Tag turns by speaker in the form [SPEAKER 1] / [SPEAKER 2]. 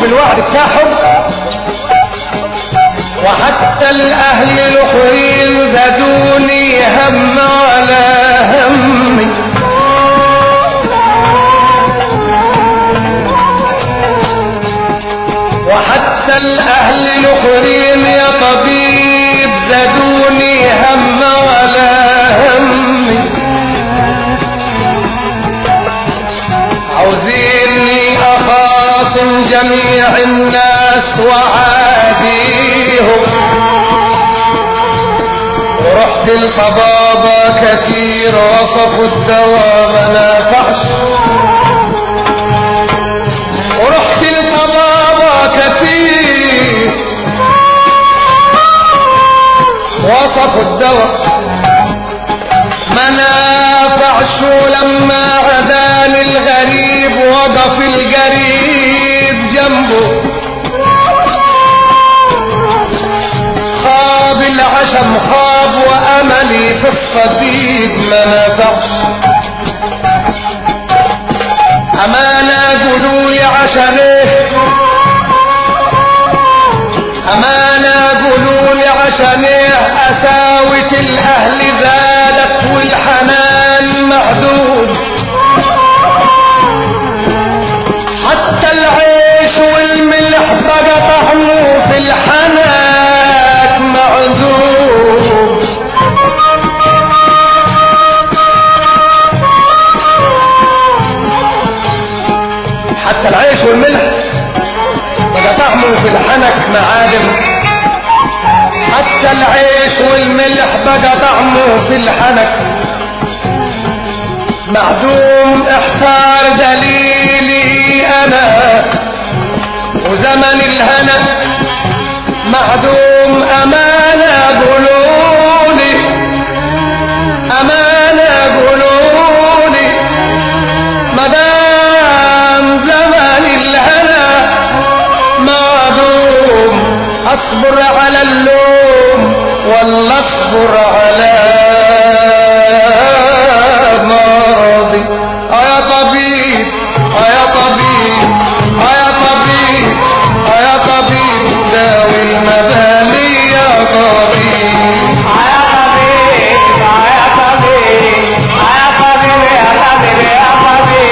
[SPEAKER 1] بالوعد بتاعهم وحتى الأهل الاخرين زادوني هم على همي. وحتى الأهل الاخرين يا طبيب زادوني جميع الناس وعاديهم. ورحت الطبابة كتير وصفوا الدواء ما نافعش ورحت الطبابة كتير وصفوا الدواء ما نافعش لما العشم خاب وأملي في الصديق ما نافعش أمانة قولوا لي عشان إيه أمانة قولوا لي عشان إيه اساوة الحنك معادن. حتى العيش والملح بقى طعمه في الحنك. معدوم إحتار دليلي أنا. وزمن الهنا معدوم اصبر على اللوم ولا اصبر على